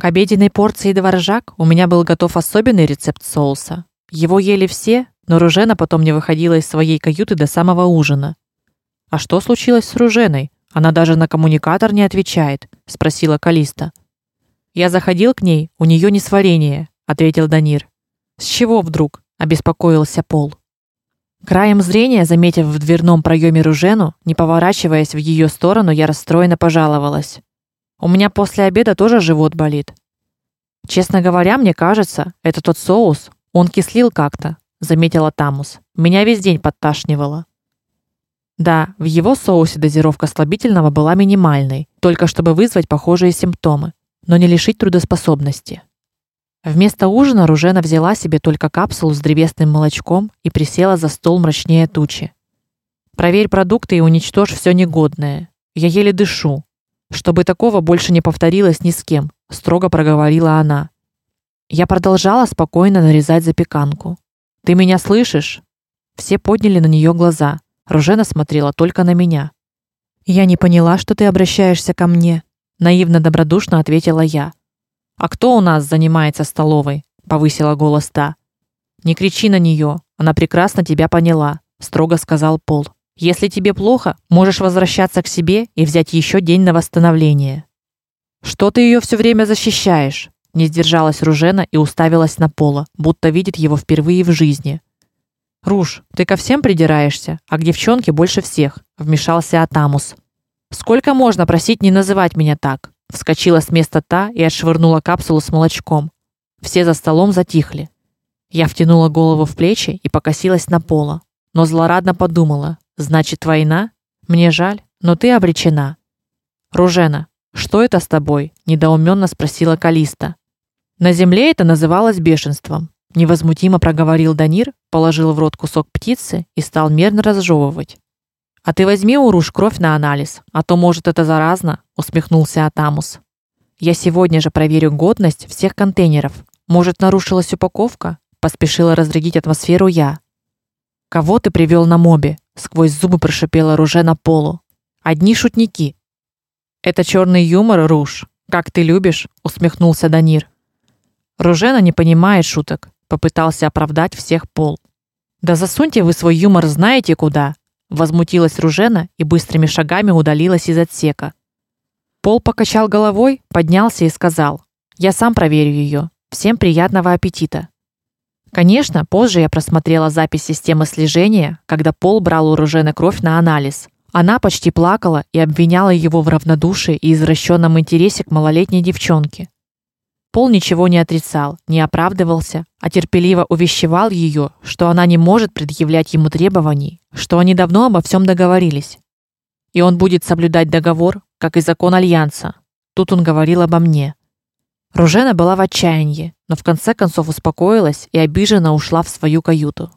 К обеденной порции дворжак у меня был готов особенный рецепт соуса. Его ели все, но Ружена потом не выходила из своей каюты до самого ужина. А что случилось с Руженой? Она даже на коммуникатор не отвечает, спросила Калиста. Я заходил к ней, у нее несварение, ответил Данир. С чего вдруг? обеспокоился Пол. Краем зрения, заметив в дверном проеме Ружену, не поворачиваясь в ее сторону, я расстроенно пожаловалась: "У меня после обеда тоже живот болит". Честно говоря, мне кажется, это тот соус, он кислил как-то, заметила Тамус. Меня весь день подташнивало. Да, в его соусе дозировка слабительного была минимальной, только чтобы вызвать похожие симптомы, но не лишить трудоспособности. Вместо ужина Ружена взяла себе только капсулу с древесным молочком и присела за стол мрачнее тучи. Проверь продукты и уничтожь все негодное. Я еле дышу. Чтобы такого больше не повторилось ни с кем, строго проговорила она. Я продолжала спокойно нарезать запеканку. Ты меня слышишь? Все подняли на нее глаза. Ружена смотрела только на меня. Я не поняла, что ты обращаешься ко мне, наивно добродушно ответила я. А кто у нас занимается столовой? повысила голос та. Не кричи на нее, она прекрасно тебя поняла, строго сказал Пол. Если тебе плохо, можешь возвращаться к себе и взять еще день на восстановление. Что ты ее все время защищаешь? Не сдержалась Ружена и уставилась на Пола, будто видит его впервые в жизни. Руж, ты ко всем придираешься, а к девчонке больше всех, вмешался Атамус. Сколько можно просить не называть меня так? Вскочила с места та и отшвырнула капсулу с молочком. Все за столом затихли. Я втянула голову в плечи и покосилась на Пола, но злорадно подумала: значит, война? Мне жаль, но ты обречена. Ружена, что это с тобой? недоуменно спросила Калиста. На земле это называлось бешенством невозмутимо проговорил Данир, положил в рот кусок птицы и стал мерно разжевывать. А ты возьми у Руж кровь на анализ, а то может это заразно, усмехнулся Атамус. Я сегодня же проверю годность всех контейнеров. Может, нарушилась упаковка? поспешила разрядить атмосферу я. Кого ты привел на мобе? сквозь зубы прошипела Руже на полу. Одни шутники. Это черный юмор, Руж. Как ты любишь, усмехнулся Данир. Ружена не понимает шуток попытался оправдать всех Пол. Да засуньте вы свой юмор знаете куда, возмутилась Ружена и быстрыми шагами удалилась из отсека. Пол покачал головой, поднялся и сказал: "Я сам проверю ее. Всем приятного аппетита". Конечно, позже я просмотрела запись системы слежения, когда Пол брал у Ружены кровь на анализ. Она почти плакала и обвиняла его в равнодушии и извращенном интересе к малолетней девчонке. Пол ничего не отрицал, не оправдывался, а терпеливо увещевал ее, что она не может предъявлять ему требований, что они давно обо всем договорились. И он будет соблюдать договор, как и закон альянса. Тут он говорил обо мне. Ружена была в отчаянии, но в конце концов успокоилась и обиженно ушла в свою каюту.